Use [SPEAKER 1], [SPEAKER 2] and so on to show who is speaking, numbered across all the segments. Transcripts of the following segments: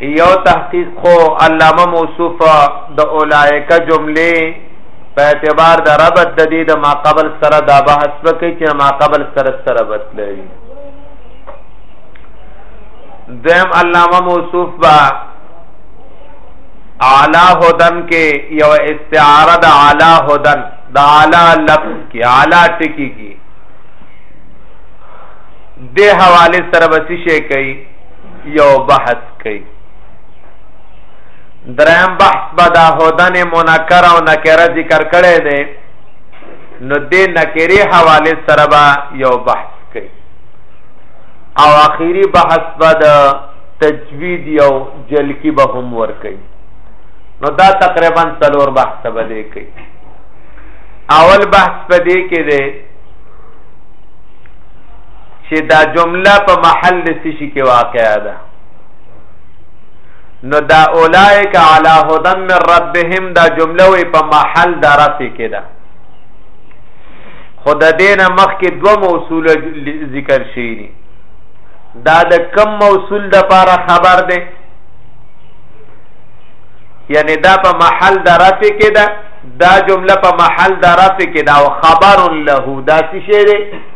[SPEAKER 1] یو تحقیق خو علامه موصوف د اولایک جمله په اعتبار د ربط د دې د ما قبل سره دا بحث وکړي چې ما قبل سره سره ربط لري دیم علامه موصوف با اعلی هدن کې یو استعاره د اعلی هدن د اعلی لفظ کې اعلی ټکی کې د حواله سره وسیشه کوي یو بحث کوي دریم بحث به دا هودن منکر او نکره ذکر کړي دي نو د نکری حواله سره به یو بحث کوي او اخیری بحث به د تجوید یو جلکی به هم ور کوي نو دا تقریبا څلور بحث به دی کوي اول بحث په دې کې دی چې دا جمله په محل د سشي کې واقع ده نو دا اولائک علی هدن من ربهم دا جمله وی په محل د رفع کې ده خود دینه مخ کې دوه موصول ذکر شي دي دا د کم موصول د پاره خبر ده یعنی دا په محل د رفع کې ده دا جمله په محل د رفع کې ده او خبر له دا څه شی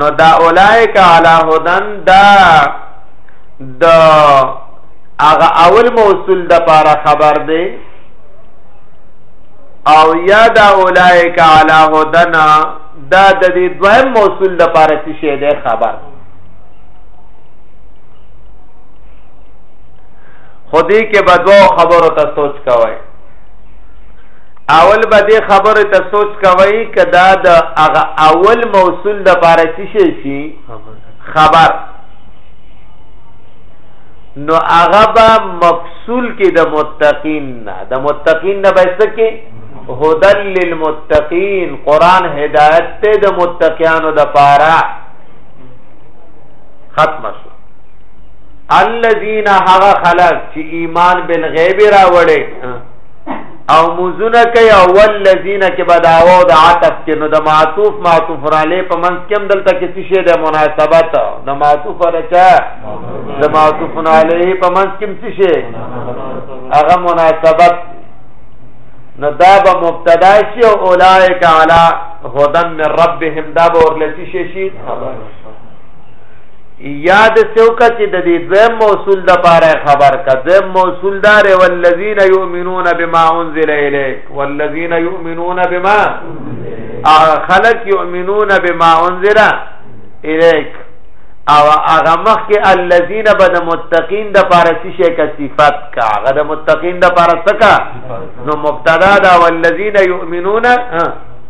[SPEAKER 1] نو دا اولائک علی هدن دا د هغه اول موصول د پاره خبر دی او یا دا اولائک علی هدنا دا د دې دویم موصول د پاره څه شی دی خبر خودی کې بدو خبرو ته سوچ کوی اول به دې خبره ته سوچ کوي کدا د هغه اول موصول د پاره څه شي شي خبر نو هغه به مفصول کې د متقین نه د متقین نه بس کې هدل للمتقین قران هدایت ته د متقینانو د پاره ختم شو الذين هغه خلق چې ایمان بالغیب راوړي او موزونه کوي او والذین کې بداو د عطف کې نو د معطوف معطوف علی په منځ کې هم دلته کې څه شی د مناسبت د معطوف ورچا د معطوف علی په منځ کې څه شی هغه مناسبت نو دا به مبتدا شي او اولائک علی هدن من ربهم دا به ورلسی شي شي یاد سوکا چې د دې دویم موصول د پاره خبر کا دویم موصول دار والذین یؤمنون بما انزل الیک والذین یؤمنون بما خلق یؤمنون بما انزل الیک او هغه مخ کې الذین بد متقین د پاره شیشه کا صفات کا هغه د متقین د پاره سکا نو مبتدا دا والذین یؤمنون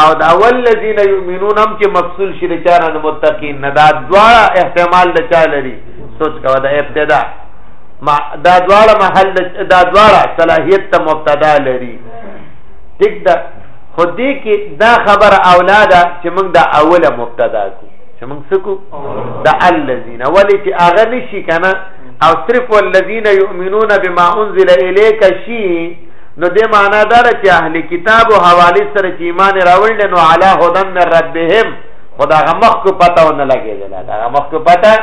[SPEAKER 1] او دا والذین یؤمنون هم چې مفصول شي د چاره نه متقین نه دا دواړه احتمال د چا لري سوچ کوه دا ابتدا ما دا دواړه محل دا دواړه صلاحیت ته مبتدا لري ټیک ده خو دې کې دا خبر اولاد چې موږ دا اوله مبتدا کو چې موږ سکو دا الذین ولی چې هغه نشي کنه او صرف والذین یؤمنون بما انزل الیک شی نو دې معنا دا ده چې اهل کتاب او حوالی سره چې ایمان راوړل نو علی هدن من ربهم خدا غمخ کو پتا و نه لګیدل دا غمخ کو پتا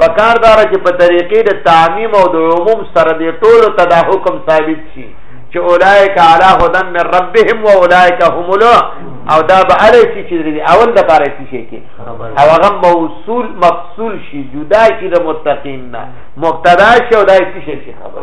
[SPEAKER 1] په کار دار چې په طریقې د تعمیم او د عموم سره دې ټولو ته دا حکم ثابت شي چې اولایک علی هدن من ربهم و اولایک هم له او دا به علی شي چې اول د پاره شي کې او هغه موصول مفصول شي جدا شي د متقین نه مقتدا شي او دا شي خبر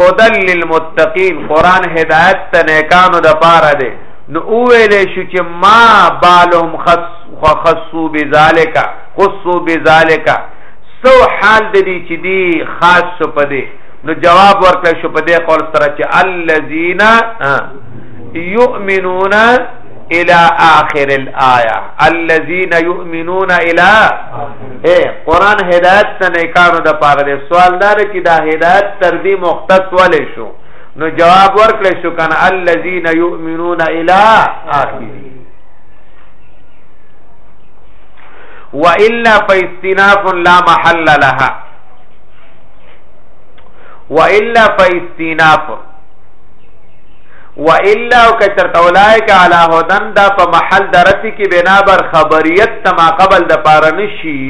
[SPEAKER 1] هدل للمتقین قران هدایت ته نیکانو د پاره دی نو ویل شو چې ما بالهم خص خصو بذالک خصو بذالک سو حال د دې چې دی خاص شو پدې نو جواب ورکړ شو پدې قول سره چې الذین یؤمنون الى اخر الايه الذين يؤمنون الى اے قران هدایت ته نه کارو د پاره دی سوال دار چې دا هدایت تر دې مختص ولې شو نو جواب ورکړې شو کنه الذين يؤمنون الى اخره والا فاستناف لا محل لها والا فاستناف و الا او کچر اولائک علی هدن دا په محل درسی کې بنا بر خبریت تما قبل د پاره نشي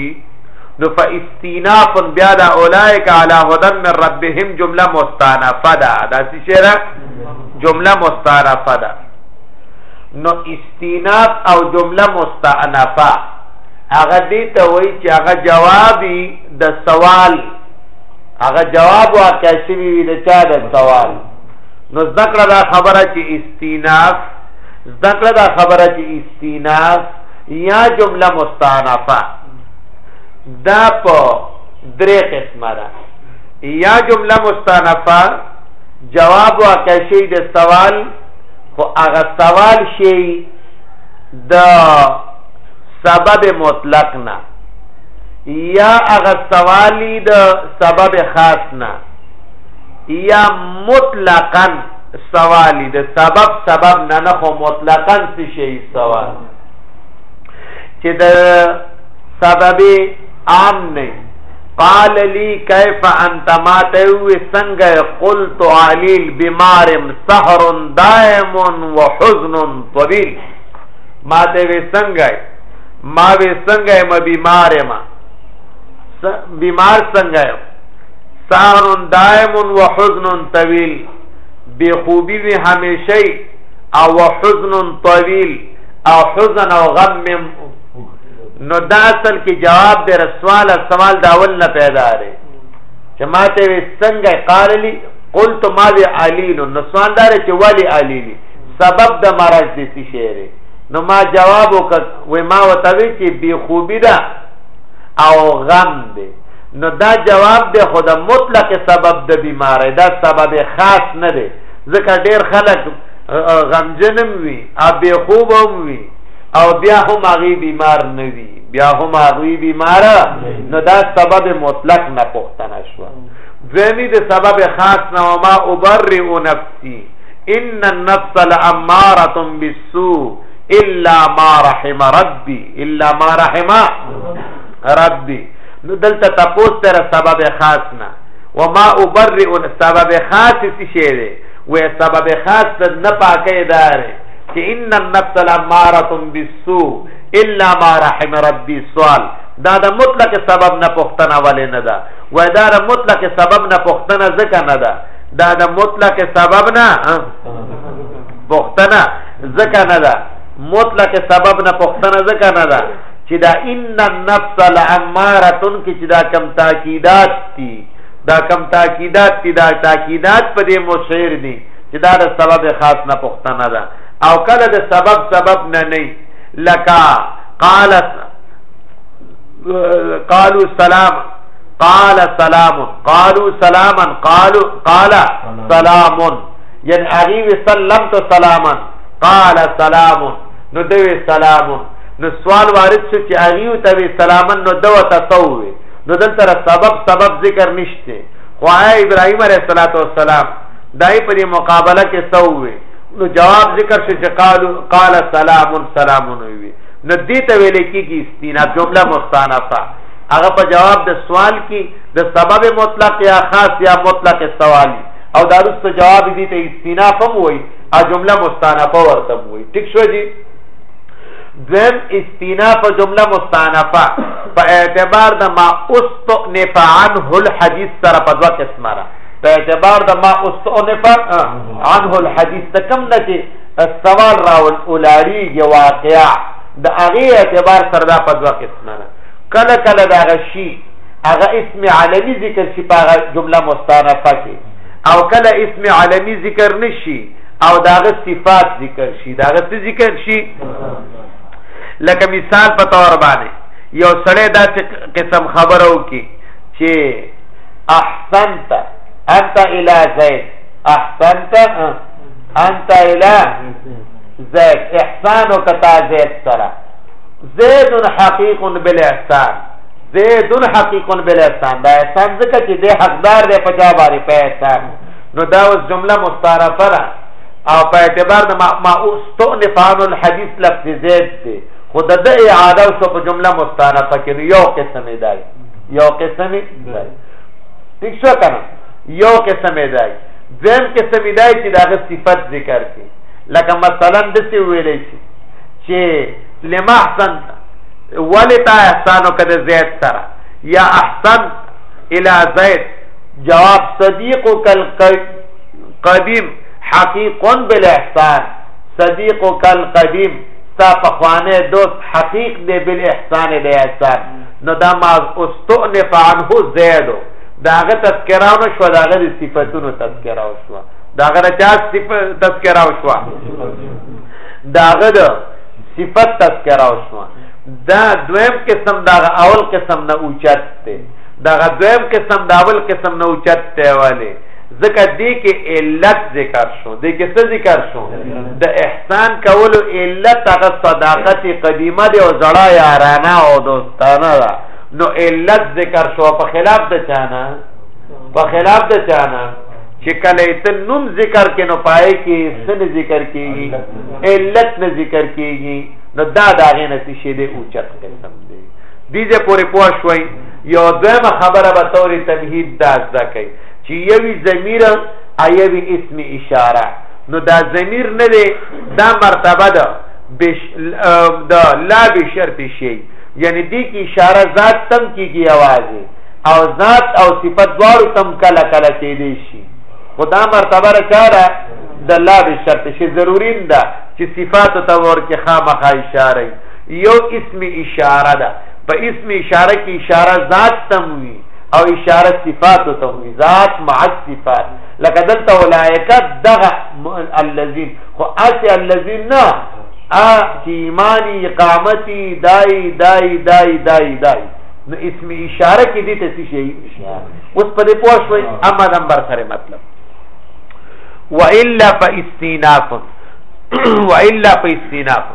[SPEAKER 1] نو فاستیناف بیا دا اولائک علی هدن من ربهم جمله مستانفه ده دا څه شعر جمله مستانفه ده نو استیناف او جمله مستانفه هغه دې ته وایي چې هغه جوابي د سوال هغه جواب واقع شوی وي د چا د سوال نو ذکر دا خبره چې استیناف ذکر دا خبره چې استیناف یا جمله مستانفه دا په درې قسمه ده یا جمله مستانفه جواب واقع شي د سوال خو هغه سوال شي د سبب مطلق نه یا هغه سوالی د سبب خاص نه یا مطلقاً سوالی د سبب سبب نه نه خو مطلقاً څه شي سوال چې د سبب عام نه قال لي كيف انت ما توي څنګه قلت عليل بمار سحر دائم وحزن طويل ما ته وي څنګه ما وي څنګه ما بيمار ما بيمار څنګه سهر دائم و حزن طویل بے خوبی وی همیشه او حزن طویل او حزن او غم نو دا اصل کې جواب د رسوال سوال دا ول نه پیدا لري چې ماته وی څنګه قال لي قلت ما وی علی نو نسوان دار چې ولی علی لي سبب د مرض دي څه شعر نو ما جواب وک و ما وتوی چې بی خوبی دا او غم دی نو دا جواب دی خو د مطلق سبب د بیماری دا سبب خاص نه دی ځکه ډیر خلک غمجنم وي او بې خوب هم وي او بیا هم هغوی بیمار نه وي بیا هم هغوی بیمار نو دا سبب مطلق نه پوښتنه شوه دویمی د سبب خاص نه وما ابرئ نفسی ان النفس لاماره بالسوء الا ما رحم ربي الا ما رحم ربي نو دلته تاسو تر سبب خاص نه و ما ابرئ سبب خاص څه شی دی و سبب خاص ته نه پاکه دار چې ان النفس لاماره بالسوء الا ما رحم ربي سوال دا د مطلق سبب نه پښتنه ولې نه ده و دا د مطلق سبب نه پښتنه ځکه نه ده دا د مطلق سبب نه پښتنه ځکه نه ده مطلق سبب نه پښتنه ځکه نه ده چې دا ان النفس لاماره کې چې دا کم تاکیدات دي دا کم تاکیدات دي دا تاکیدات په دې مشیر دي چې دا د سبب خاص نه پښتنه ده او کله د سبب سبب نه نه لکا قالت قالوا سلام قال سلام قالوا سلاما قالوا قال سلام یعنی اغي وسلمت سلاما قال سلام نو دوی سلام نو سوال وارد شو چې اغیو ته وی سلامن نو دو تسوي نو دلته سبب سبب ذکر نشته خو ابراهيم عليه الصلاه والسلام دای په مقابله کې سوي نو جواب ذکر شو چې قالو قال سلام سلام وی نو دې ته ویل کېږي استیناف جمله مستانفه هغه په جواب د سوال کې د سبب مطلق یا خاص یا مطلق سوالی او دارست جواب دې ته استیناف هم وای ا جمله مستانفه ورته وای ټیک شو جی دویم استینا په جمله مستانفه په اعتبار د ما استنف عنه الحديث سره په دوه قسمه را په اعتبار د ما استنف عنه الحديث ته کوم نه چې سوال راول اولاری یو واقع د هغه اعتبار سره دا په دوه قسمه را کله کله دا غشي هغه اسم علمی ذکر شي په جمله مستانفه کې او کله اسم علمی ذکر نشي او داغه صفات ذکر شي داغه څه ذکر شي لکه مثال په تور باندې یو سړی دا قسم خبرو کې چې احسنت انت الى زید احسنت انت الى زید احسان او کتا زید سره زید حقیق بالاحسان زید حقیق بالاحسان دا احسان ځکه چې د حقدار دی په جواب لري په احسان نو دا اوس جمله مستعرفه ده او په اعتبار د ما استؤنفان الحديث لفظ زید دی خو د د اعاده شو په جمله مستعرفه کې یو قسم دی یو قسم دی ٹھیک شو کنه یو قسم دی ځم قسم دی چې دا صفت ذکر کی لکه مثلا د څه ویلې شي چې لما احسن ولتا احسانو کده زید سره یا احسن الى زید جواب صدیق کل قدیم حقیق بالاحسان صدیق کل قدیم ستا پخوانه دوست حقیق دی بالاحسان دی احسان نو دا ما استؤنف عنه زیدو داغه تذکرہ نو شو داغه صفاتونو تذکرہ شو داغه چا صفات تذکرہ شو داغه د صفات تذکرہ شو دا دویم قسم داغه اول قسم نه اوچت دی دغه دویم قسم دا اول قسم نه اوچت دی والی ځکه دې کې علت ذکر شو دې کې څه ذکر شو د احسان کولو علت هغه صداقت قدیمه دی او زړه یارانه او دوستانه ده نو علت ذکر شو په خلاف د چانه په خلاف د چانه چې کله ته نوم ذکر کې نو پای کې سن ذکر کېږي علت نه ذکر کېږي نو دا داغه نتیشه دی اوچت قسم دی دې دې پورې پوه شوي یو دویمه خبره به تورې تمهید دا زده کوي چې یوی ضمیر ایوی اسم اشاره نو دا ضمیر نه دی دا مرتبه ده بش د لا بشرط شي یعنی دې کې اشاره ذات تم کیږي आवाज او ذات او صفت دواړو تم کله کله کې دي شي خدا مرتبه را چاره د لا بشرط شي ضرورین ده چې صفات ته ورکه خامخا اشاره یو اسم اشاره ده په اسم اشاره کې اشاره ذات تموي او اشاره صفات تموي ذات مع صفات لکه دلته اولایکه دغه الذين خو اسی الذين نه ا چې ایمانی اقامتي دای دای دای دای دای نو اسم اشاره کې دي ته څه شي اوس په دې پوه شوي اما نمبر سره مطلب والا فاستیناف والا فاستیناف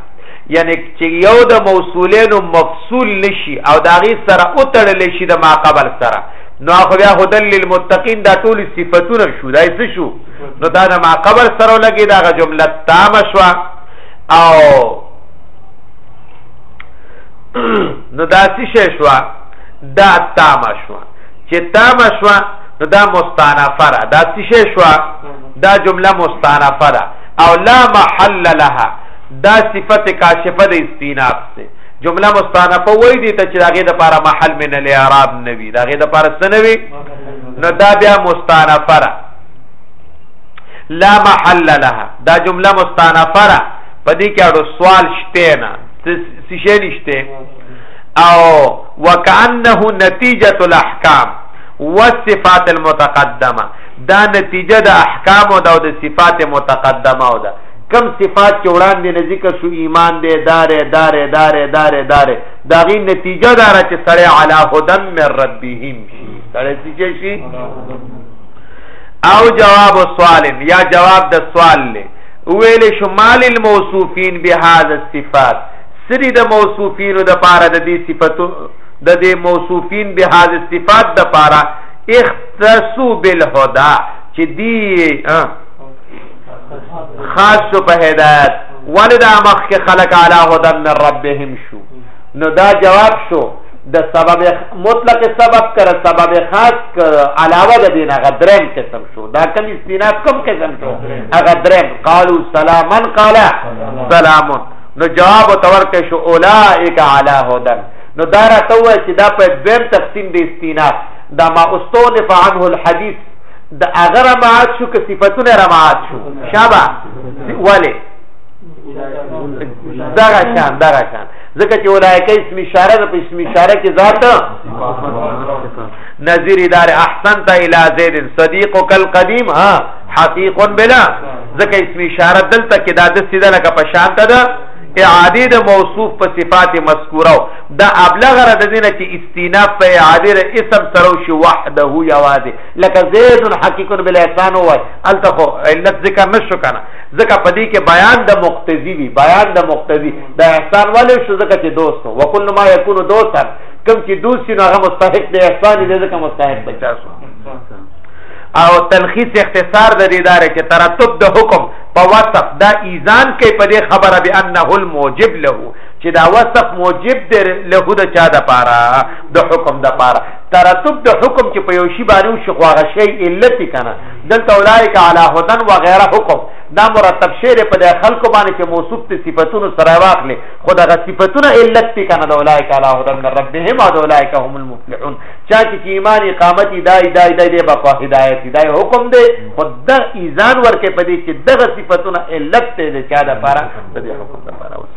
[SPEAKER 1] یعنی چې یو د موصولینو مفصول نشي او دا غي سره او تړل شي د ما قبل سره نو خو بیا هدل للمتقین دا ټول صفاتونه شو دا څه شو نو دا د ما قبل سره لګي دا جمله تام شو او نو دا څه شو دا تام شو چې تام شو نو دا مستانفه را دا څه شو دا جمله مستانفه را او لا محل لها دا صفت کاشفه د استیناف ته جمله مستانفه وای دي ته چې داغه د لپاره محل من الاعراب نوي داغه د لپاره سنوي نو دا بیا مستانفه را لا محل لها دا جمله مستانفه را پدې کې اړو سوال شته نه څه شي نشته او وکانه نتیجه الاحکام والصفات المتقدمه دا نتیجه د احکام او د صفات متقدمه او ده کم صفات چې وړاندې نه ذکر شو ایمان دې دارې دارې دارې دارې دارې دا غي نتیجه دار چې سړی علی هدن من ربهم شي سړی چې شي او جواب سوال یا جواب د سوال له ویل شمال الموصوفین بهذا الصفات سری د موصوفین د پاره د دې صفاتو د دې موصوفین بهذا الصفات د پاره اختصو بالهدى چې دی خاص شو په هدایت ولدا مخ کې خلق علی هدن من ربهم شو نو دا جواب شو د سبب مطلق سبب کړه سبب خاص کړه علاوه د دین هغه درم قسم شو دا کوم استناد کوم قسم شو هغه درم قالو سلامن قال سلام نو جواب تورکه شو اولائک علی هدن نو دا راته وای چې دا په دویم تقسیم د استناد دا ما استونف عنه الحديث د هغه رماعت شو که صفتونه رماعت شو شابه ولی دغه شان دغه شان ځکه چې ولایکه اسم اشاره ده په اسم اشاره کې ذات نظیر اداره احسنت الى زید صدیق کل قدیم ها حقیق بلا ځکه اسم اشاره دلته کې دا د سیده لکه په شان ده اعاده د موصوف په صفات مذکوره دا ابلغ را د دینه چې استیناف په عابر اسم سره شي وحده یوازې لکه زید حقیق بلا احسان وای الته خو علت ذکر نشو کنه ځکه په دې کې بیان د مقتضی وی بیان د مقتضی د احسان والے شو ځکه چې دوستو وکل ما یکون دوستان کم چې دوست نو هغه مستحق دی احسان دې ځکه مستحق دی تاسو او تلخیص اختصار د دې دار چې ترتب د حکم په وصف دا ایزان کې په دې خبره به انه الموجب له چې دا وصف موجب دی له د چا د پاره د حکم د پاره ترتب د حکم چې په یو شی باندې شو خواغه شی علت کنه دلته اولایک علی هدن و غیره حکم دا مرتب شی په د خلکو باندې چې موصوف ته صفاتونو سره واخلې خو دغه صفاتونه علت کنه د اولایک علی هدن من ربهم او د اولایک هم المفلحون چا چې ایمان اقامت دای دای دای دی په هدایت دای حکم دی خود د ایزان ورکه پدې چې دغه صفاتونه علت ته د چا د پاره د حکم د پاره